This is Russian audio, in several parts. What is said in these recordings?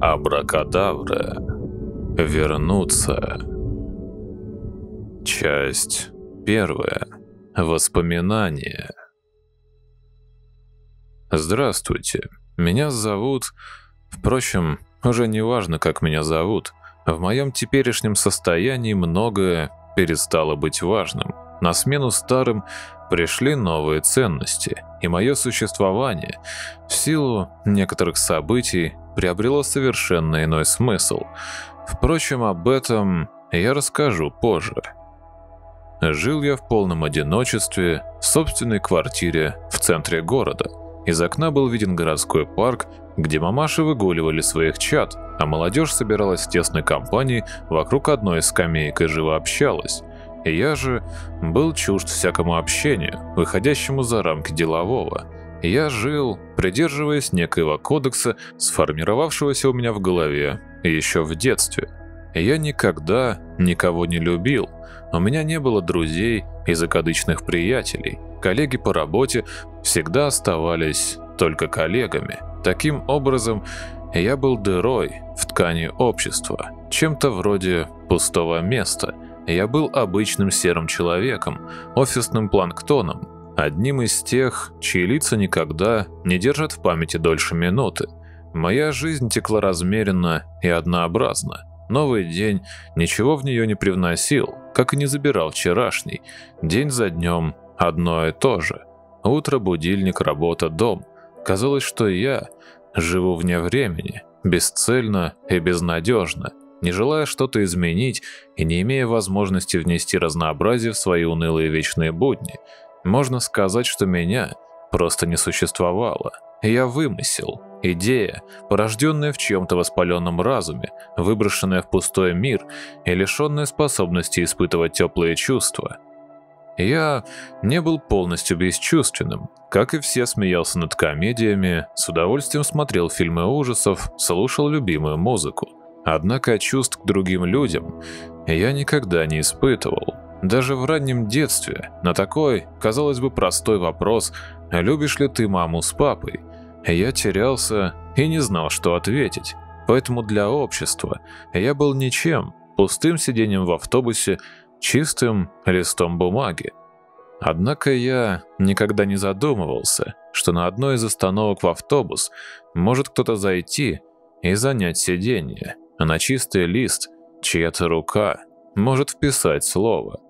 Абракадабра. Вернуться. Часть первая. Воспоминания. Здравствуйте. Меня зовут... Впрочем, уже не важно, как меня зовут. В моем теперешнем состоянии многое перестало быть важным. На смену старым пришли новые ценности, и мое существование в силу некоторых событий приобрело совершенно иной смысл. Впрочем, об этом я расскажу позже. Жил я в полном одиночестве в собственной квартире в центре города. Из окна был виден городской парк, где мамаши выгуливали своих чад, а молодежь собиралась в тесной компании вокруг одной из скамеек и живо общалась. Я же был чужд всякому общению, выходящему за рамки делового. Я жил, придерживаясь некоего кодекса, сформировавшегося у меня в голове еще в детстве. Я никогда никого не любил. У меня не было друзей и закадычных приятелей. Коллеги по работе всегда оставались только коллегами. Таким образом, я был дырой в ткани общества, чем-то вроде пустого места. Я был обычным серым человеком, офисным планктоном, Одним из тех, чьи лица никогда не держат в памяти дольше минуты. Моя жизнь текла размеренно и однообразно. Новый день ничего в нее не привносил, как и не забирал вчерашний. День за днем одно и то же. Утро, будильник, работа, дом. Казалось, что я живу вне времени, бесцельно и безнадежно, не желая что-то изменить и не имея возможности внести разнообразие в свои унылые вечные будни – можно сказать, что меня просто не существовало. Я вымысел, идея, порожденная в чьем-то воспаленном разуме, выброшенная в пустой мир и лишенная способности испытывать теплые чувства. Я не был полностью бесчувственным. Как и все, смеялся над комедиями, с удовольствием смотрел фильмы ужасов, слушал любимую музыку. Однако чувств к другим людям я никогда не испытывал. Даже в раннем детстве на такой, казалось бы, простой вопрос «Любишь ли ты маму с папой?» я терялся и не знал, что ответить. Поэтому для общества я был ничем, пустым сиденьем в автобусе, чистым листом бумаги. Однако я никогда не задумывался, что на одной из остановок в автобус может кто-то зайти и занять сиденье, а на чистый лист чья-то рука может вписать слово.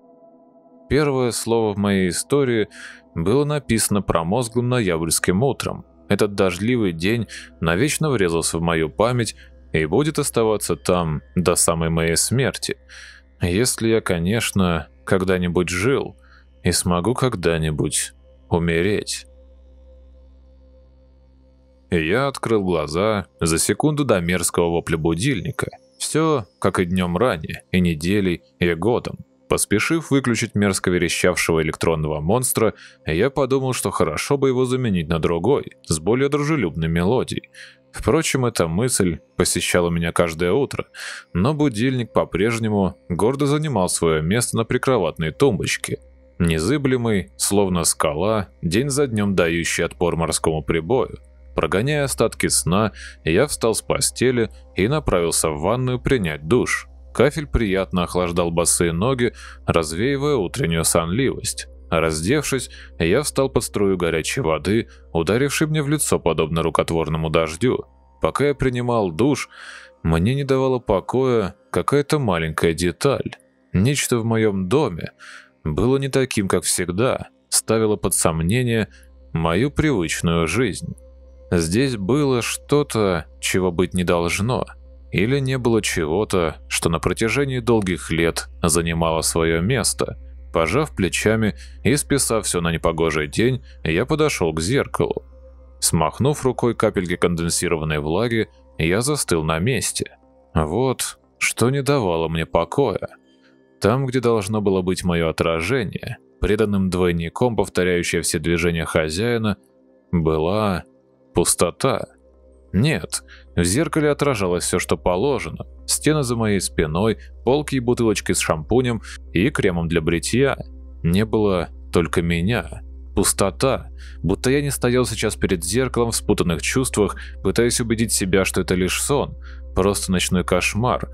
Первое слово в моей истории было написано промозглым ноябрьским утром. Этот дождливый день навечно врезался в мою память и будет оставаться там до самой моей смерти. Если я, конечно, когда-нибудь жил и смогу когда-нибудь умереть. Я открыл глаза за секунду до мерзкого вопля будильника. Все, как и днем ранее, и неделей, и годом. Поспешив выключить мерзко верещавшего электронного монстра, я подумал, что хорошо бы его заменить на другой, с более дружелюбной мелодией. Впрочем, эта мысль посещала меня каждое утро, но будильник по-прежнему гордо занимал свое место на прикроватной тумбочке. Незыблемый, словно скала, день за днем дающий отпор морскому прибою. Прогоняя остатки сна, я встал с постели и направился в ванную принять душ. Кафель приятно охлаждал босые ноги, развеивая утреннюю сонливость. Раздевшись, я встал под струю горячей воды, ударившей мне в лицо подобно рукотворному дождю. Пока я принимал душ, мне не давала покоя какая-то маленькая деталь. Нечто в моем доме было не таким, как всегда, ставило под сомнение мою привычную жизнь. Здесь было что-то, чего быть не должно – или не было чего-то, что на протяжении долгих лет занимало свое место. Пожав плечами и списав все на непогожий день, я подошел к зеркалу. Смахнув рукой капельки конденсированной влаги, я застыл на месте. Вот, что не давало мне покоя. Там, где должно было быть мое отражение, преданным двойником, повторяющее все движения хозяина, была пустота. Нет, в зеркале отражалось все, что положено. Стены за моей спиной, полки и бутылочки с шампунем и кремом для бритья. Не было только меня. Пустота. Будто я не стоял сейчас перед зеркалом в спутанных чувствах, пытаясь убедить себя, что это лишь сон. Просто ночной кошмар.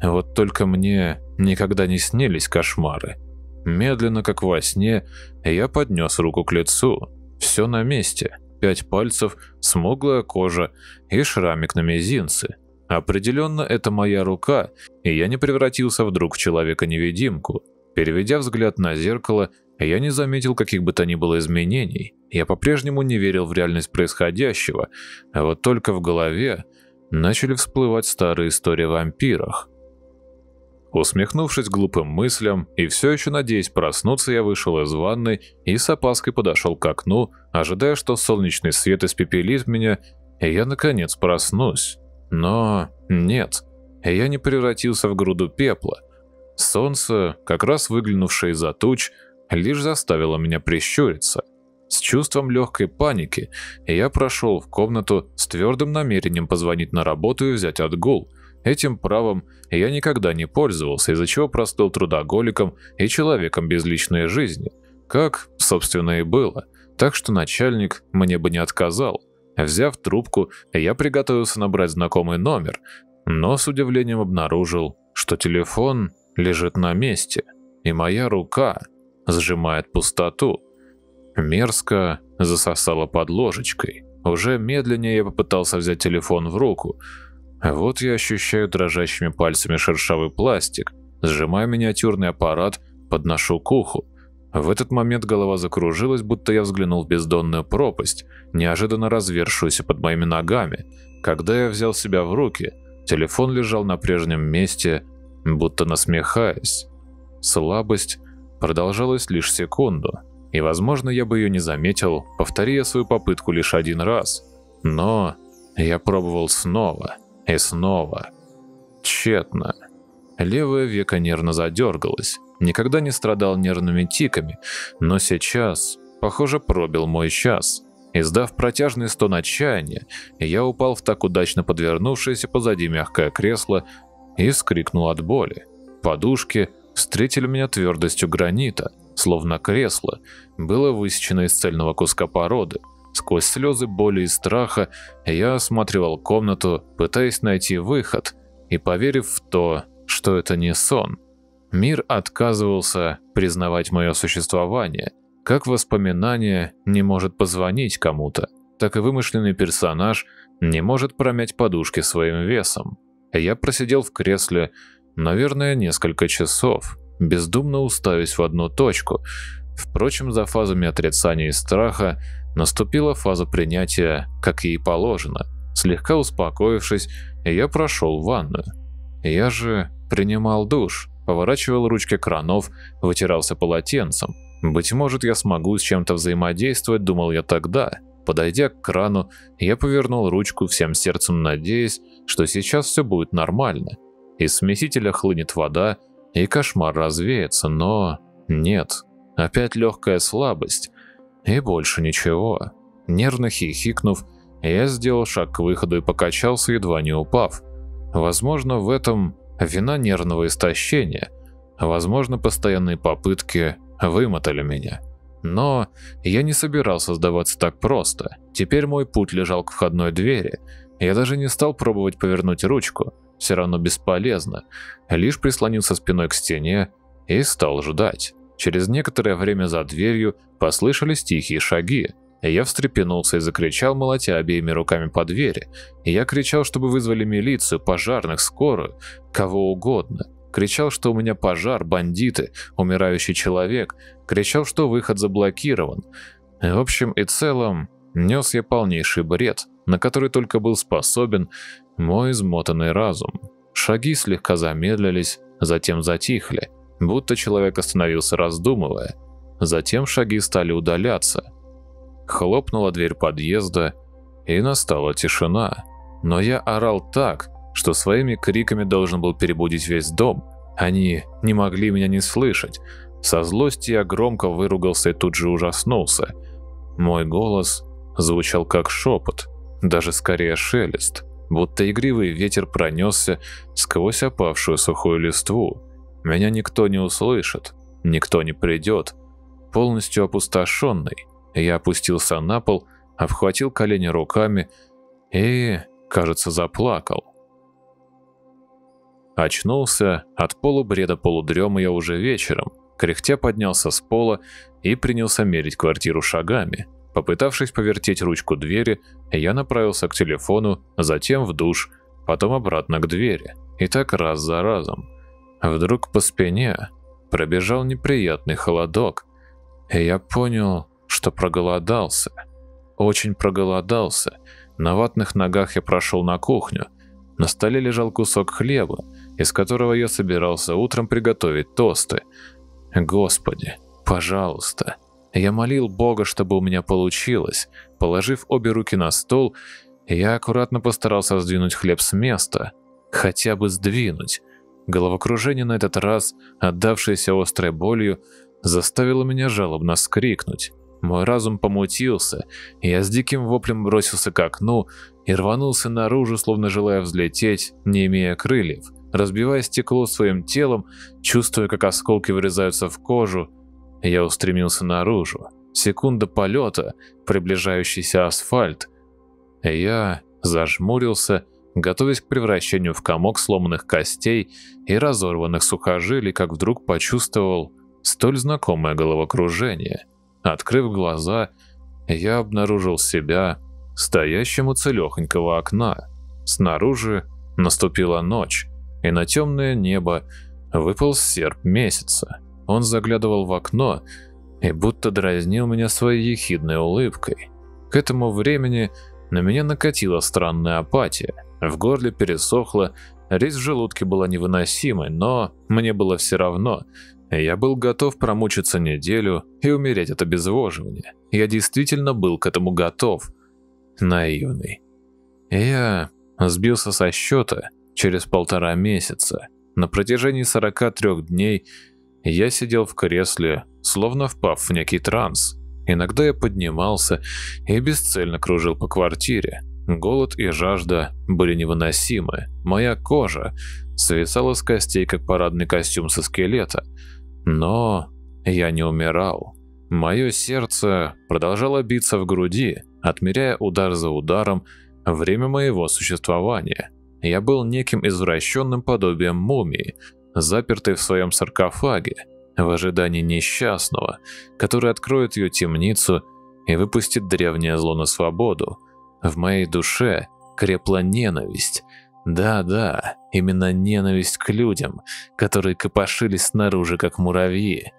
Вот только мне никогда не снились кошмары. Медленно, как во сне, я поднес руку к лицу. Все на месте пять пальцев, смуглая кожа и шрамик на мизинце. Определенно это моя рука, и я не превратился вдруг в человека-невидимку. Переведя взгляд на зеркало, я не заметил каких бы то ни было изменений. Я по-прежнему не верил в реальность происходящего, а вот только в голове начали всплывать старые истории о вампирах. Усмехнувшись глупым мыслям и все еще надеясь проснуться, я вышел из ванны и с опаской подошел к окну, ожидая, что солнечный свет испепелит меня, и я наконец проснусь. Но нет, я не превратился в груду пепла. Солнце, как раз выглянувшее из-за туч, лишь заставило меня прищуриться. С чувством легкой паники я прошел в комнату с твердым намерением позвонить на работу и взять отгул – Этим правом я никогда не пользовался, из-за чего простыл трудоголиком и человеком без личной жизни, как, собственно, и было. Так что начальник мне бы не отказал. Взяв трубку, я приготовился набрать знакомый номер, но с удивлением обнаружил, что телефон лежит на месте, и моя рука сжимает пустоту. Мерзко засосало под ложечкой. Уже медленнее я попытался взять телефон в руку – вот я ощущаю дрожащими пальцами шершавый пластик, сжимаю миниатюрный аппарат, подношу к уху. В этот момент голова закружилась, будто я взглянул в бездонную пропасть, неожиданно развершуюся под моими ногами. Когда я взял себя в руки, телефон лежал на прежнем месте, будто насмехаясь. Слабость продолжалась лишь секунду, и, возможно, я бы ее не заметил, повторяя свою попытку лишь один раз. Но я пробовал снова. И снова. Тщетно. Левое веко нервно задергалось. Никогда не страдал нервными тиками, но сейчас, похоже, пробил мой час. Издав протяжный стон отчаяния, я упал в так удачно подвернувшееся позади мягкое кресло и вскрикнул от боли. Подушки встретили меня твердостью гранита, словно кресло было высечено из цельного куска породы – Сквозь слезы боли и страха я осматривал комнату, пытаясь найти выход и поверив в то, что это не сон. Мир отказывался признавать мое существование, как воспоминание не может позвонить кому-то, так и вымышленный персонаж не может промять подушки своим весом. Я просидел в кресле, наверное, несколько часов, бездумно уставясь в одну точку – Впрочем, за фазами отрицания и страха наступила фаза принятия, как ей положено. Слегка успокоившись, я прошел в ванную. Я же принимал душ, поворачивал ручки кранов, вытирался полотенцем. Быть может, я смогу с чем-то взаимодействовать, думал я тогда. Подойдя к крану, я повернул ручку всем сердцем, надеясь, что сейчас все будет нормально. Из смесителя хлынет вода, и кошмар развеется, но... Нет, Опять легкая слабость. И больше ничего. Нервно хихикнув, я сделал шаг к выходу и покачался, едва не упав. Возможно, в этом вина нервного истощения. Возможно, постоянные попытки вымотали меня. Но я не собирался сдаваться так просто. Теперь мой путь лежал к входной двери. Я даже не стал пробовать повернуть ручку. Все равно бесполезно. Лишь прислонился спиной к стене и стал ждать. Через некоторое время за дверью послышались тихие шаги, и я встрепенулся и закричал, молотя обеими руками по двери. Я кричал, чтобы вызвали милицию, пожарных, скорую, кого угодно. Кричал, что у меня пожар, бандиты, умирающий человек. Кричал, что выход заблокирован. В общем и целом, нес я полнейший бред, на который только был способен мой измотанный разум. Шаги слегка замедлились, затем затихли будто человек остановился раздумывая. Затем шаги стали удаляться. Хлопнула дверь подъезда, и настала тишина. Но я орал так, что своими криками должен был перебудить весь дом. Они не могли меня не слышать. Со злости я громко выругался и тут же ужаснулся. Мой голос звучал как шепот, даже скорее шелест, будто игривый ветер пронесся сквозь опавшую сухую листву. Меня никто не услышит, никто не придет. Полностью опустошенный, я опустился на пол, обхватил колени руками и, кажется, заплакал. Очнулся от полубреда полудрема я уже вечером, кряхтя поднялся с пола и принялся мерить квартиру шагами. Попытавшись повертеть ручку двери, я направился к телефону, затем в душ, потом обратно к двери, и так раз за разом. А вдруг по спине пробежал неприятный холодок, и я понял, что проголодался. Очень проголодался. На ватных ногах я прошел на кухню. На столе лежал кусок хлеба, из которого я собирался утром приготовить тосты. Господи, пожалуйста. Я молил Бога, чтобы у меня получилось. Положив обе руки на стол, я аккуратно постарался сдвинуть хлеб с места. Хотя бы сдвинуть. Головокружение на этот раз, отдавшееся острой болью, заставило меня жалобно скрикнуть. Мой разум помутился, и я с диким воплем бросился к окну и рванулся наружу, словно желая взлететь, не имея крыльев, разбивая стекло своим телом, чувствуя, как осколки врезаются в кожу. Я устремился наружу. Секунда полета, приближающийся асфальт. Я зажмурился готовясь к превращению в комок сломанных костей и разорванных сухожилий, как вдруг почувствовал столь знакомое головокружение. Открыв глаза, я обнаружил себя стоящим у целехонького окна. Снаружи наступила ночь, и на темное небо выпал серп месяца. Он заглядывал в окно и будто дразнил меня своей ехидной улыбкой. К этому времени на меня накатила странная апатия – в горле пересохло, резь в желудке была невыносимой, но мне было все равно. Я был готов промучиться неделю и умереть от обезвоживания. Я действительно был к этому готов. Наивный. Я сбился со счета через полтора месяца. На протяжении 43 дней я сидел в кресле, словно впав в некий транс. Иногда я поднимался и бесцельно кружил по квартире, Голод и жажда были невыносимы. Моя кожа свисала с костей, как парадный костюм со скелета. Но я не умирал. Мое сердце продолжало биться в груди, отмеряя удар за ударом время моего существования. Я был неким извращенным подобием мумии, запертой в своем саркофаге, в ожидании несчастного, который откроет ее темницу и выпустит древнее зло на свободу – в моей душе крепла ненависть. Да-да, именно ненависть к людям, которые копошились снаружи, как муравьи.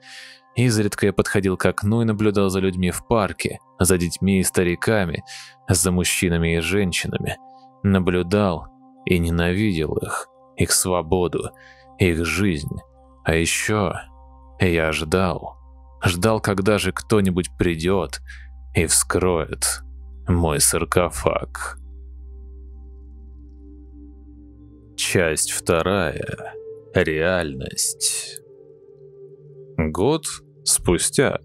Изредка я подходил к окну и наблюдал за людьми в парке, за детьми и стариками, за мужчинами и женщинами. Наблюдал и ненавидел их, их свободу, их жизнь. А еще я ждал. Ждал, когда же кто-нибудь придет и вскроет мой саркофаг. Часть вторая. Реальность. Год спустя.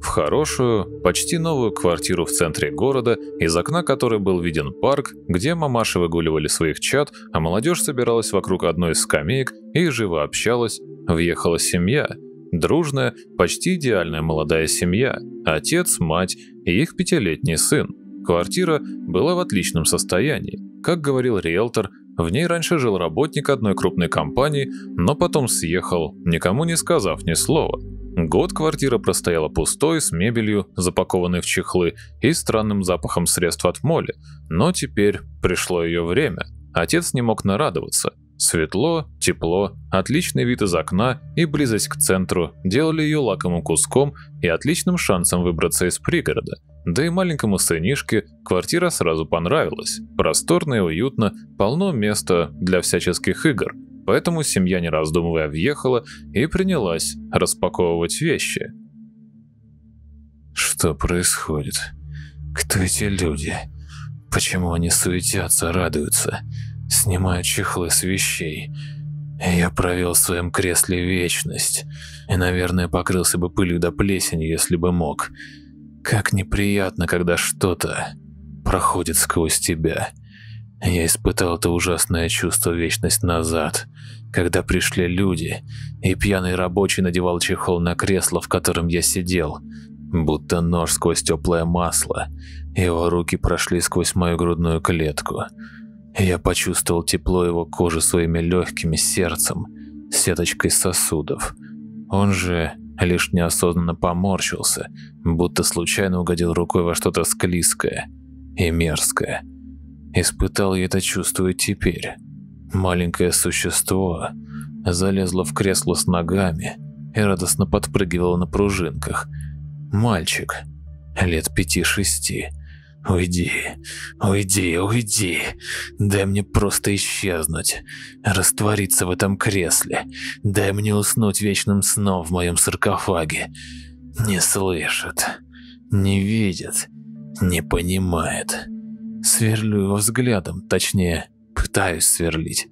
В хорошую, почти новую квартиру в центре города, из окна которой был виден парк, где мамаши выгуливали своих чад, а молодежь собиралась вокруг одной из скамеек и живо общалась, въехала семья – Дружная, почти идеальная молодая семья, отец, мать и их пятилетний сын. Квартира была в отличном состоянии. Как говорил риэлтор, в ней раньше жил работник одной крупной компании, но потом съехал, никому не сказав ни слова. Год квартира простояла пустой, с мебелью, запакованной в чехлы, и странным запахом средств от моли. Но теперь пришло ее время. Отец не мог нарадоваться. Светло, тепло, отличный вид из окна и близость к центру делали ее лакомым куском и отличным шансом выбраться из пригорода. Да и маленькому сынишке квартира сразу понравилась. Просторно и уютно, полно места для всяческих игр. Поэтому семья, не раздумывая, въехала и принялась распаковывать вещи. «Что происходит? Кто эти люди? Почему они суетятся, радуются?» снимая чехлы с вещей. Я провел в своем кресле вечность, и, наверное, покрылся бы пылью до плесени, если бы мог. Как неприятно, когда что-то проходит сквозь тебя. Я испытал это ужасное чувство вечность назад, когда пришли люди, и пьяный рабочий надевал чехол на кресло, в котором я сидел, будто нож сквозь теплое масло. Его руки прошли сквозь мою грудную клетку. Я почувствовал тепло его кожи своими легкими сердцем, сеточкой сосудов. Он же лишь неосознанно поморщился, будто случайно угодил рукой во что-то склизкое и мерзкое. Испытал я это чувство и теперь. Маленькое существо залезло в кресло с ногами и радостно подпрыгивало на пружинках. Мальчик, лет пяти-шести, Уйди, уйди, уйди. Дай мне просто исчезнуть, раствориться в этом кресле. Дай мне уснуть вечным сном в моем саркофаге. Не слышит, не видит, не понимает. Сверлю его взглядом, точнее, пытаюсь сверлить.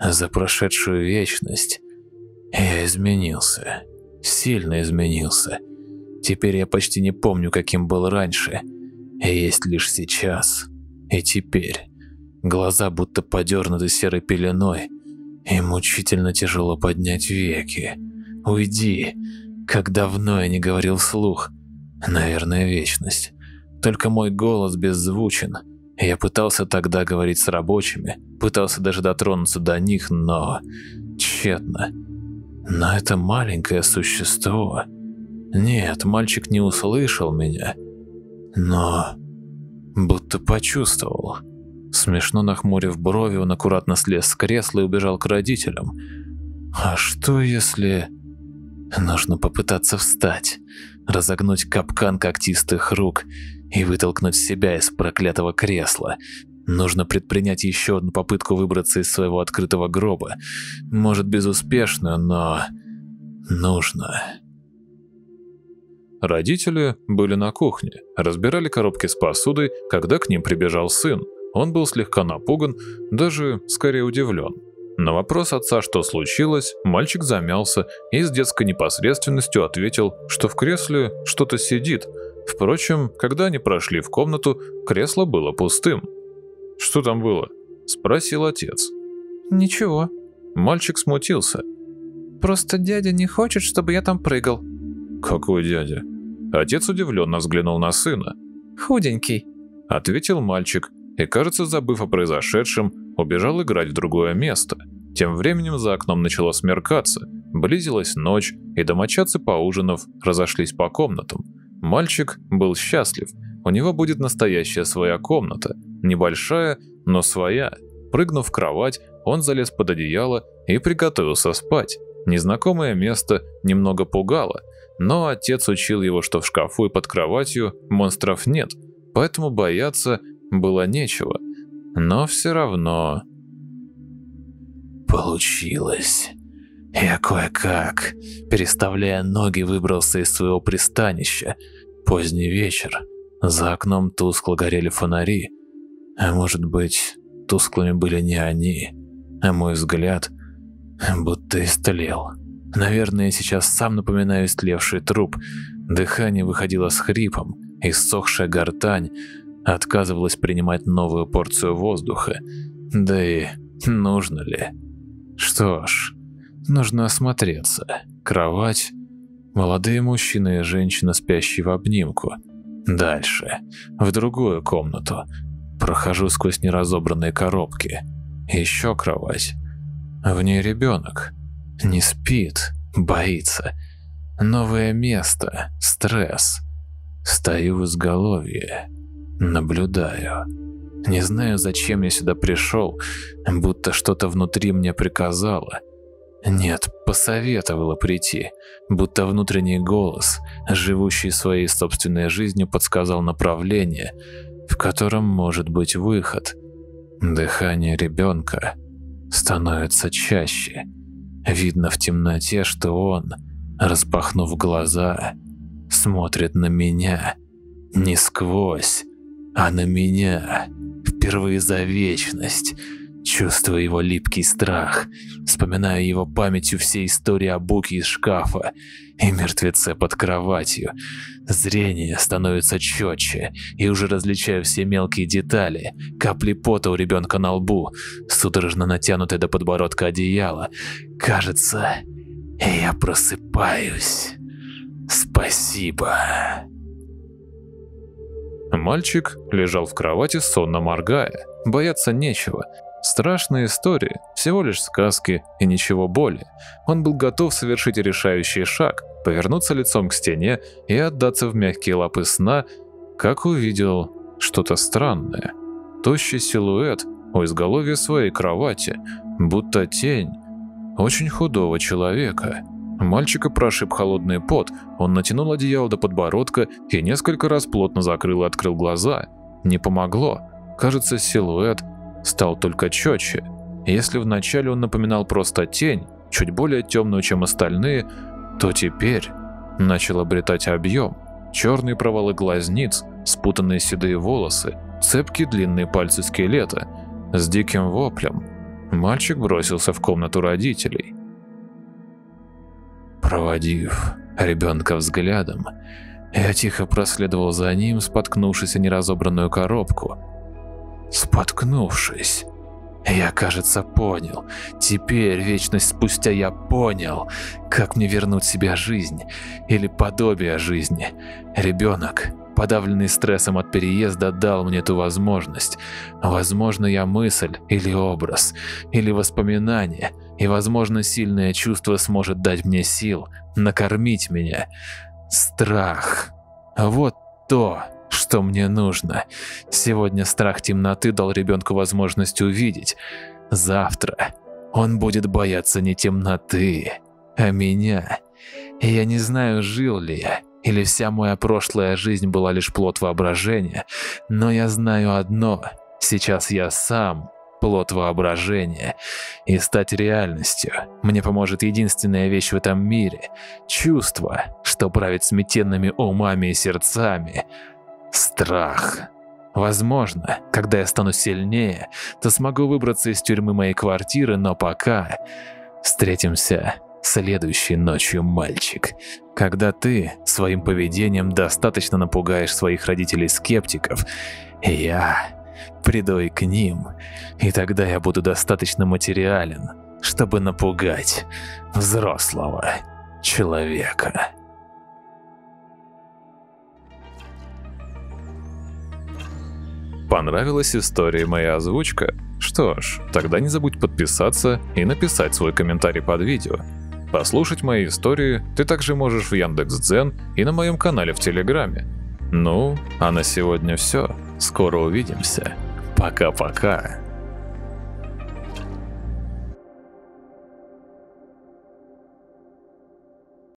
За прошедшую вечность я изменился, сильно изменился. Теперь я почти не помню, каким был раньше – есть лишь сейчас и теперь. Глаза будто подернуты серой пеленой, и мучительно тяжело поднять веки. «Уйди!» Как давно я не говорил вслух. Наверное, вечность. Только мой голос беззвучен. Я пытался тогда говорить с рабочими, пытался даже дотронуться до них, но... тщетно. Но это маленькое существо... Нет, мальчик не услышал меня. Но... Будто почувствовал. Смешно нахмурив брови, он аккуратно слез с кресла и убежал к родителям. А что если... Нужно попытаться встать, разогнуть капкан когтистых рук и вытолкнуть себя из проклятого кресла. Нужно предпринять еще одну попытку выбраться из своего открытого гроба. Может, безуспешную, но... Нужно... Родители были на кухне, разбирали коробки с посудой, когда к ним прибежал сын. Он был слегка напуган, даже скорее удивлен. На вопрос отца, что случилось, мальчик замялся и с детской непосредственностью ответил, что в кресле что-то сидит. Впрочем, когда они прошли в комнату, кресло было пустым. «Что там было?» – спросил отец. «Ничего». Мальчик смутился. «Просто дядя не хочет, чтобы я там прыгал». «Какой дядя?» Отец удивленно взглянул на сына. «Худенький», — ответил мальчик, и, кажется, забыв о произошедшем, убежал играть в другое место. Тем временем за окном начало смеркаться, близилась ночь, и домочадцы, поужинав, разошлись по комнатам. Мальчик был счастлив, у него будет настоящая своя комната, небольшая, но своя. Прыгнув в кровать, он залез под одеяло и приготовился спать. Незнакомое место немного пугало – но отец учил его, что в шкафу и под кроватью монстров нет, поэтому бояться было нечего. Но все равно... Получилось. Я кое-как, переставляя ноги, выбрался из своего пристанища. Поздний вечер. За окном тускло горели фонари. А может быть, тусклыми были не они, а мой взгляд будто истлел. Наверное, сейчас сам напоминаю истлевший труп. Дыхание выходило с хрипом, иссохшая гортань отказывалась принимать новую порцию воздуха. Да и нужно ли? Что ж, нужно осмотреться. Кровать, молодые мужчины и женщина, спящие в обнимку. Дальше, в другую комнату. Прохожу сквозь неразобранные коробки. Еще кровать. В ней ребенок. Не спит, боится. Новое место, стресс. Стою в изголовье, наблюдаю. Не знаю, зачем я сюда пришел, будто что-то внутри мне приказало. Нет, посоветовало прийти, будто внутренний голос, живущий своей собственной жизнью, подсказал направление, в котором может быть выход. Дыхание ребенка становится чаще – Видно в темноте, что он, распахнув глаза, смотрит на меня. Не сквозь, а на меня. Впервые за вечность – Чувствую его липкий страх, вспоминаю его памятью все истории о буке из шкафа и мертвеце под кроватью. Зрение становится четче, и уже различаю все мелкие детали, капли пота у ребенка на лбу, судорожно натянутое до подбородка одеяло. Кажется, я просыпаюсь. Спасибо. Мальчик лежал в кровати, сонно моргая. Бояться нечего. Страшные истории, всего лишь сказки и ничего более. Он был готов совершить решающий шаг, повернуться лицом к стене и отдаться в мягкие лапы сна, как увидел что-то странное. Тощий силуэт у изголовья своей кровати, будто тень очень худого человека. Мальчика прошиб холодный пот, он натянул одеяло до подбородка и несколько раз плотно закрыл и открыл глаза. Не помогло. Кажется, силуэт – стал только четче. Если вначале он напоминал просто тень, чуть более темную, чем остальные, то теперь начал обретать объем. Черные провалы глазниц, спутанные седые волосы, цепкие длинные пальцы скелета. С диким воплем мальчик бросился в комнату родителей. Проводив ребенка взглядом, я тихо проследовал за ним, споткнувшись о неразобранную коробку, споткнувшись. Я, кажется, понял. Теперь, вечность спустя, я понял, как мне вернуть себе жизнь или подобие жизни. Ребенок, подавленный стрессом от переезда, дал мне эту возможность. Возможно, я мысль или образ, или воспоминание, и, возможно, сильное чувство сможет дать мне сил, накормить меня. Страх. Вот то, что мне нужно. Сегодня страх темноты дал ребенку возможность увидеть. Завтра он будет бояться не темноты, а меня. Я не знаю, жил ли я, или вся моя прошлая жизнь была лишь плод воображения, но я знаю одно – сейчас я сам плод воображения, и стать реальностью мне поможет единственная вещь в этом мире – чувство, что правит сметенными умами и сердцами – страх. Возможно, когда я стану сильнее, то смогу выбраться из тюрьмы моей квартиры, но пока... Встретимся следующей ночью, мальчик. Когда ты своим поведением достаточно напугаешь своих родителей-скептиков, я приду и к ним, и тогда я буду достаточно материален, чтобы напугать взрослого человека. Понравилась история моя озвучка? Что ж, тогда не забудь подписаться и написать свой комментарий под видео. Послушать мои истории ты также можешь в Яндекс.Дзен и на моем канале в Телеграме. Ну, а на сегодня все. Скоро увидимся. Пока-пока.